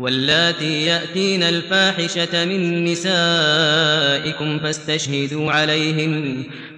واللاتي يأتين الفاحشة من نسائكم فاستشهدوا عليهن